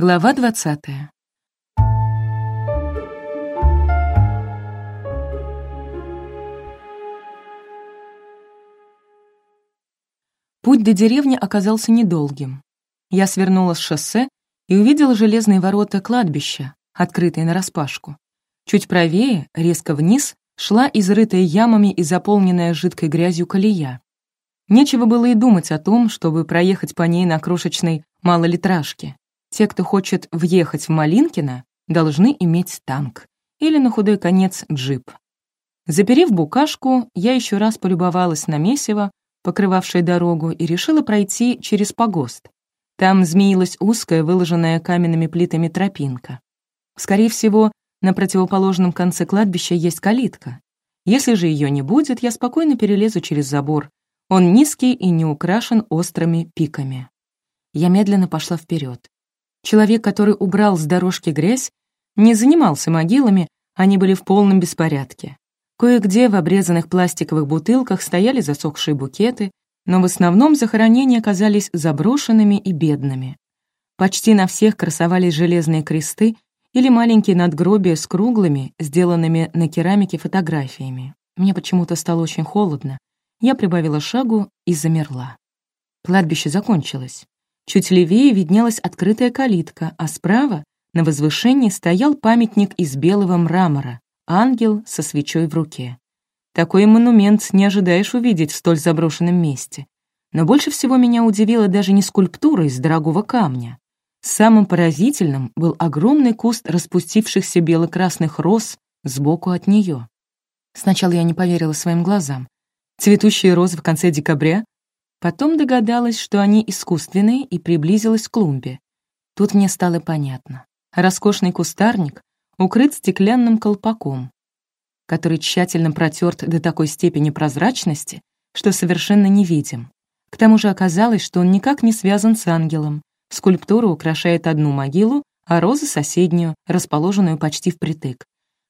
Глава 20. Путь до деревни оказался недолгим. Я свернула с шоссе и увидела железные ворота кладбища, открытые нараспашку. Чуть правее, резко вниз, шла изрытая ямами и заполненная жидкой грязью колея. Нечего было и думать о том, чтобы проехать по ней на крошечной малолитражке. Те, кто хочет въехать в Малинкино, должны иметь танк или, на худой конец, джип. Заперев букашку, я еще раз полюбовалась на месиво, покрывавшее дорогу, и решила пройти через погост. Там змеилась узкая, выложенная каменными плитами тропинка. Скорее всего, на противоположном конце кладбища есть калитка. Если же ее не будет, я спокойно перелезу через забор. Он низкий и не украшен острыми пиками. Я медленно пошла вперед. Человек, который убрал с дорожки грязь, не занимался могилами, они были в полном беспорядке. Кое-где в обрезанных пластиковых бутылках стояли засохшие букеты, но в основном захоронения оказались заброшенными и бедными. Почти на всех красовались железные кресты или маленькие надгробия с круглыми, сделанными на керамике фотографиями. Мне почему-то стало очень холодно. Я прибавила шагу и замерла. Кладбище закончилось. Чуть левее виднелась открытая калитка, а справа, на возвышении, стоял памятник из белого мрамора, ангел со свечой в руке. Такой монумент не ожидаешь увидеть в столь заброшенном месте. Но больше всего меня удивила даже не скульптура из дорогого камня. Самым поразительным был огромный куст распустившихся бело-красных роз сбоку от нее. Сначала я не поверила своим глазам. Цветущие розы в конце декабря Потом догадалась, что они искусственные, и приблизилась к клумбе. Тут мне стало понятно. Роскошный кустарник укрыт стеклянным колпаком, который тщательно протерт до такой степени прозрачности, что совершенно невидим. К тому же оказалось, что он никак не связан с ангелом. Скульптура украшает одну могилу, а розы — соседнюю, расположенную почти впритык.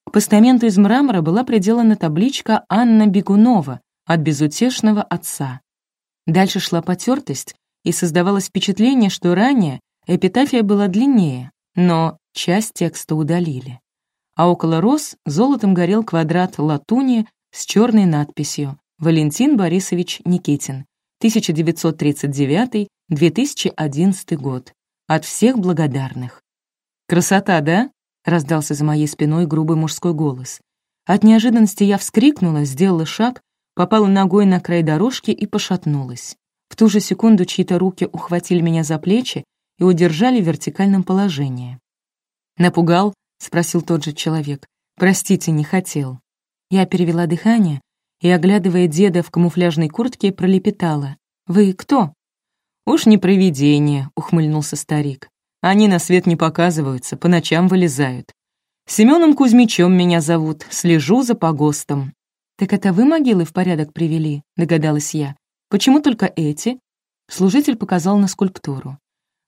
К постаменту из мрамора была приделана табличка «Анна Бегунова» от безутешного отца. Дальше шла потертость, и создавалось впечатление, что ранее эпитафия была длиннее, но часть текста удалили. А около роз золотом горел квадрат латуни с черной надписью «Валентин Борисович Никитин, 1939-2011 год. От всех благодарных». «Красота, да?» — раздался за моей спиной грубый мужской голос. От неожиданности я вскрикнула, сделала шаг попала ногой на край дорожки и пошатнулась. В ту же секунду чьи-то руки ухватили меня за плечи и удержали в вертикальном положении. «Напугал?» — спросил тот же человек. «Простите, не хотел». Я перевела дыхание и, оглядывая деда в камуфляжной куртке, пролепетала. «Вы кто?» «Уж не провидение», — ухмыльнулся старик. «Они на свет не показываются, по ночам вылезают. Семеном Кузьмичем меня зовут, слежу за погостом. «Так это вы могилы в порядок привели?» — догадалась я. «Почему только эти?» Служитель показал на скульптуру.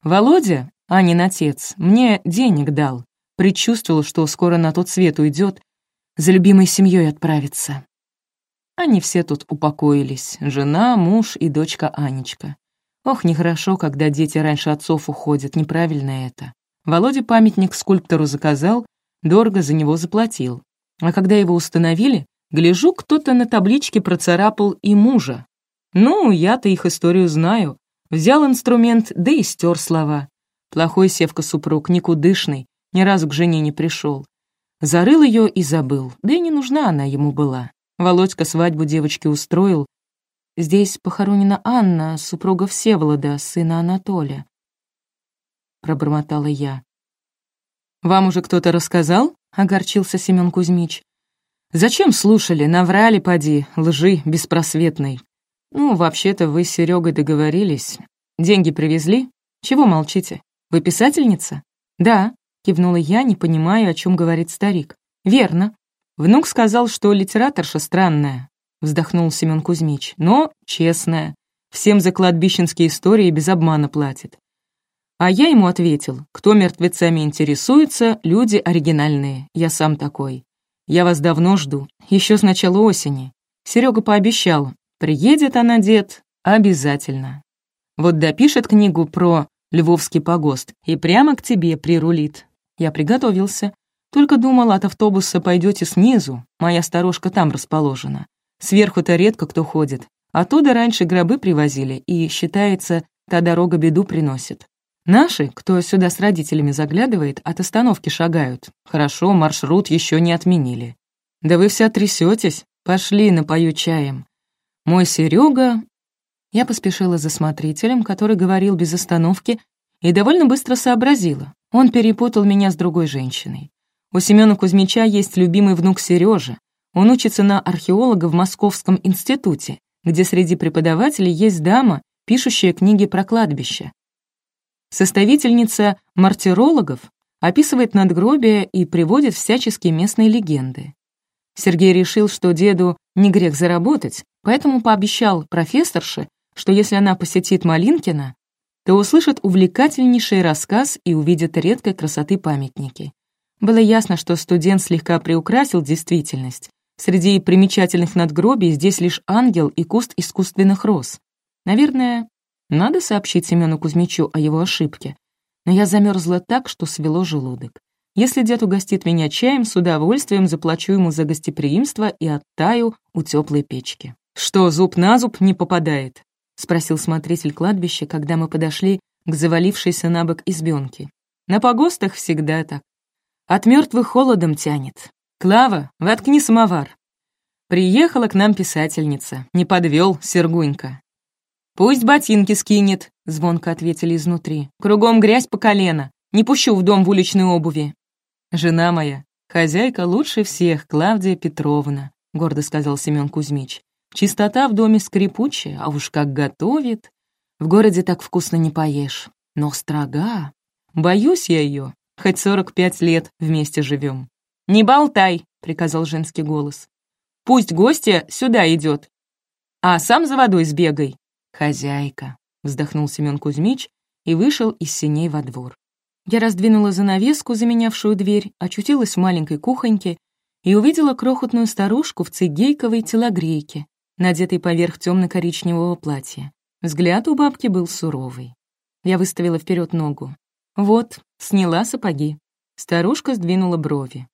«Володя, Анин отец, мне денег дал. Предчувствовал, что скоро на тот свет уйдет, за любимой семьей отправится». Они все тут упокоились. Жена, муж и дочка Анечка. Ох, нехорошо, когда дети раньше отцов уходят, неправильно это. Володя памятник скульптору заказал, дорого за него заплатил. А когда его установили, Гляжу, кто-то на табличке процарапал и мужа. Ну, я-то их историю знаю. Взял инструмент, да и стер слова. Плохой Севка-супруг, никудышный, ни разу к жене не пришел. Зарыл ее и забыл, да и не нужна она ему была. Володька свадьбу девочки устроил. Здесь похоронена Анна, супруга Всеволода, сына Анатолия. Пробормотала я. «Вам уже кто-то рассказал?» — огорчился Семен Кузьмич. Зачем слушали? Наврали, поди, лжи беспросветной. Ну, вообще-то вы с Серегой договорились. Деньги привезли? Чего молчите? Вы писательница? Да, кивнула я, не понимая, о чем говорит старик. Верно. Внук сказал, что литераторша странная, вздохнул Семен Кузьмич, но честная. Всем за кладбищенские истории без обмана платит. А я ему ответил, кто мертвецами интересуется, люди оригинальные, я сам такой. Я вас давно жду, еще с начала осени. Серега пообещал, приедет она, дед, обязательно. Вот допишет книгу про Львовский погост, и прямо к тебе прирулит. Я приготовился. Только думал, от автобуса пойдете снизу, моя сторожка там расположена. Сверху-то редко кто ходит. Оттуда раньше гробы привозили, и, считается, та дорога беду приносит. Наши, кто сюда с родителями заглядывает, от остановки шагают. Хорошо, маршрут еще не отменили. Да вы вся трясетесь. Пошли, напою чаем. Мой Серега... Я поспешила за смотрителем, который говорил без остановки, и довольно быстро сообразила. Он перепутал меня с другой женщиной. У Семёна Кузьмича есть любимый внук Сережа. Он учится на археолога в Московском институте, где среди преподавателей есть дама, пишущая книги про кладбище. Составительница мартирологов описывает надгробия и приводит всяческие местные легенды. Сергей решил, что деду не грех заработать, поэтому пообещал профессорше, что если она посетит Малинкина, то услышит увлекательнейший рассказ и увидит редкой красоты памятники. Было ясно, что студент слегка приукрасил действительность. Среди примечательных надгробий здесь лишь ангел и куст искусственных роз. Наверное, надо сообщить Семену Кузьмичу о его ошибке. Но я замерзла так, что свело желудок. Если дед угостит меня чаем, с удовольствием заплачу ему за гостеприимство и оттаю у теплой печки. «Что, зуб на зуб не попадает?» — спросил смотритель кладбища, когда мы подошли к завалившейся на бок избенке. «На погостах всегда так. От мертвых холодом тянет. Клава, воткни самовар. Приехала к нам писательница. Не подвел Сергунька. «Пусть ботинки скинет», — звонко ответили изнутри. «Кругом грязь по колено. Не пущу в дом в уличной обуви». «Жена моя, хозяйка лучше всех, Клавдия Петровна», — гордо сказал Семен Кузьмич. «Чистота в доме скрипучая, а уж как готовит. В городе так вкусно не поешь. Но строга. Боюсь я ее, Хоть сорок пять лет вместе живем. «Не болтай», — приказал женский голос. «Пусть гостья сюда идет, а сам за водой сбегай». «Хозяйка», — вздохнул Семен Кузьмич и вышел из синей во двор. Я раздвинула занавеску, заменявшую дверь, очутилась в маленькой кухоньке и увидела крохотную старушку в цигейковой телогрейке, надетой поверх темно-коричневого платья. Взгляд у бабки был суровый. Я выставила вперед ногу. Вот, сняла сапоги. Старушка сдвинула брови.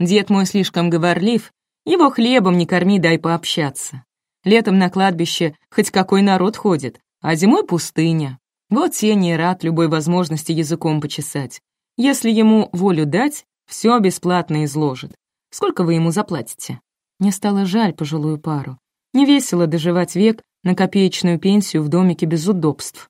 Дед мой слишком говорлив, его хлебом не корми, дай пообщаться. Летом на кладбище хоть какой народ ходит, а зимой пустыня. Вот Сеня рад любой возможности языком почесать. Если ему волю дать, все бесплатно изложит. Сколько вы ему заплатите? Мне стало жаль пожилую пару. Не весело доживать век на копеечную пенсию в домике без удобств.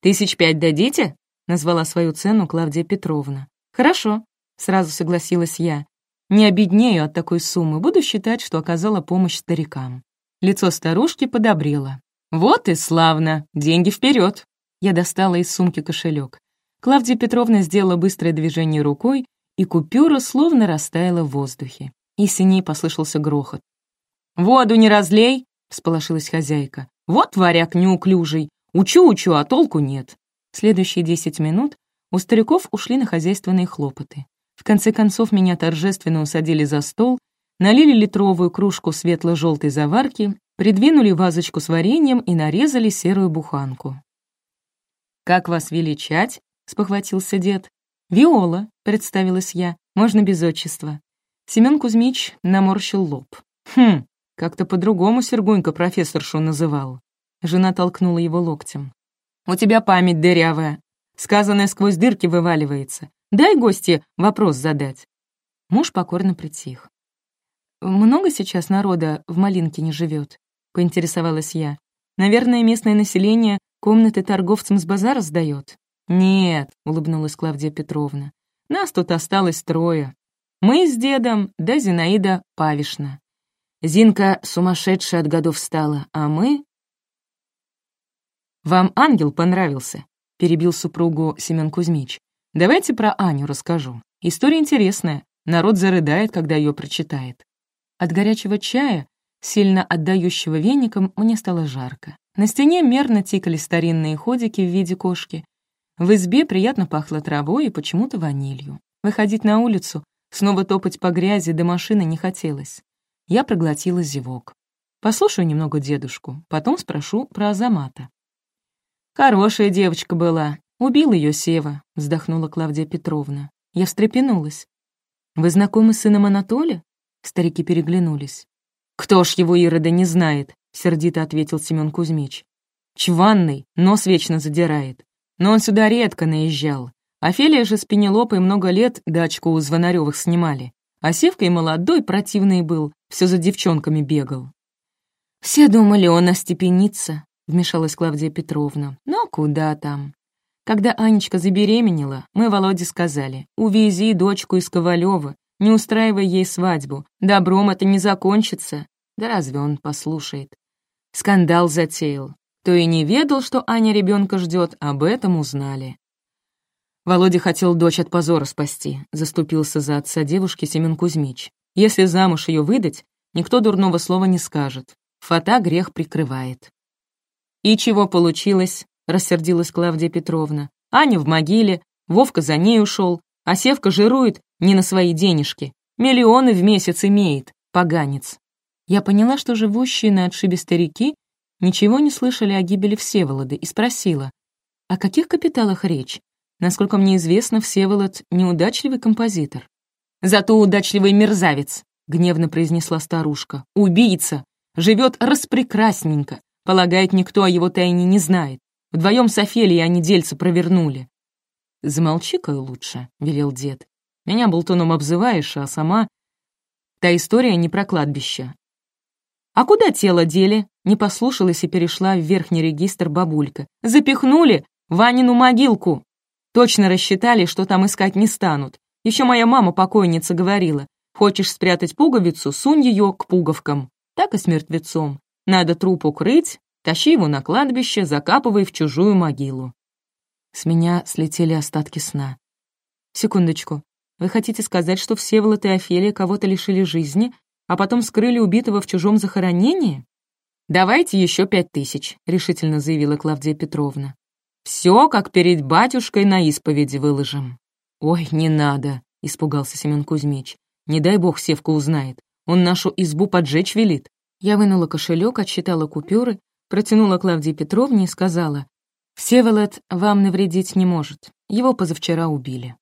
«Тысяч пять дадите?» назвала свою цену Клавдия Петровна. «Хорошо», — сразу согласилась я. «Не обеднею от такой суммы, буду считать, что оказала помощь старикам». Лицо старушки подобрело. «Вот и славно! Деньги вперед! Я достала из сумки кошелек. Клавдия Петровна сделала быстрое движение рукой, и купюра словно растаяла в воздухе. И синей послышался грохот. «Воду не разлей!» — всполошилась хозяйка. «Вот варяг неуклюжий! Учу-учу, а толку нет!» Следующие десять минут у стариков ушли на хозяйственные хлопоты. Конце концов меня торжественно усадили за стол, налили литровую кружку светло-желтой заварки, придвинули вазочку с вареньем и нарезали серую буханку. «Как вас величать?» — спохватился дед. «Виола», — представилась я, — «можно без отчества». Семен Кузьмич наморщил лоб. «Хм, как-то по-другому Сергунька профессоршу называл». Жена толкнула его локтем. У тебя память дырявая. Сказанное сквозь дырки вываливается. Дай гости вопрос задать». Муж покорно притих. «Много сейчас народа в Малинке не живет?» — поинтересовалась я. «Наверное, местное население комнаты торговцам с базара сдает?» «Нет», — улыбнулась Клавдия Петровна. «Нас тут осталось трое. Мы с дедом, да Зинаида Павишна. Зинка сумасшедшая от годов стала, а мы «Вам ангел понравился?» — перебил супругу Семен Кузьмич. «Давайте про Аню расскажу. История интересная. Народ зарыдает, когда ее прочитает». От горячего чая, сильно отдающего веником, мне стало жарко. На стене мерно тикали старинные ходики в виде кошки. В избе приятно пахло травой и почему-то ванилью. Выходить на улицу, снова топать по грязи до машины не хотелось. Я проглотила зевок. Послушаю немного дедушку, потом спрошу про Азамата. Хорошая девочка была. Убил ее Сева, вздохнула Клавдия Петровна. Я встрепенулась. Вы знакомы с сыном Анатолия? Старики переглянулись. «Кто ж его Ирода не знает?» — сердито ответил Семен Кузьмич. «Чванный, нос вечно задирает. Но он сюда редко наезжал. Офелия же с Пенелопой много лет дачку у Звонарёвых снимали. А Севка и молодой противный был, все за девчонками бегал. «Все думали, он остепенится», — вмешалась Клавдия Петровна. «Но куда там?» Когда Анечка забеременела, мы Володе сказали, «Увези дочку из Ковалева, не устраивай ей свадьбу. Добром это не закончится». Да разве он послушает? Скандал затеял. То и не ведал, что Аня ребенка ждет, об этом узнали. Володя хотел дочь от позора спасти, заступился за отца девушки Семен Кузьмич. Если замуж ее выдать, никто дурного слова не скажет. Фата грех прикрывает. «И чего получилось?» — рассердилась Клавдия Петровна. «Аня в могиле, Вовка за ней ушел, а Севка жирует не на свои денежки. Миллионы в месяц имеет, поганец». Я поняла, что живущие на отшибе старики ничего не слышали о гибели Всеволода и спросила, о каких капиталах речь? Насколько мне известно, Всеволод — неудачливый композитор. «Зато удачливый мерзавец», — гневно произнесла старушка. «Убийца! Живет распрекрасненько. Полагает, никто о его тайне не знает. Вдвоем с Офелией они дельца провернули». «Замолчи-ка лучше», — велел дед. «Меня болтуном обзываешь, а сама...» «Та история не про кладбище». «А куда тело дели?» — не послушалась и перешла в верхний регистр бабулька. «Запихнули Ванину могилку!» Точно рассчитали, что там искать не станут. Еще моя мама-покойница говорила, хочешь спрятать пуговицу, сунь ее к пуговкам. Так и с мертвецом. Надо труп укрыть, тащи его на кладбище, закапывай в чужую могилу. С меня слетели остатки сна. Секундочку. Вы хотите сказать, что Всеволод и Офелия кого-то лишили жизни, а потом скрыли убитого в чужом захоронении? «Давайте еще пять тысяч», — решительно заявила Клавдия Петровна. Все, как перед батюшкой на исповеди выложим». «Ой, не надо», — испугался Семен Кузьмич. «Не дай бог Севка узнает. Он нашу избу поджечь велит». Я вынула кошелек, отсчитала купюры, протянула Клавдии Петровне и сказала, «Всеволод вам навредить не может. Его позавчера убили».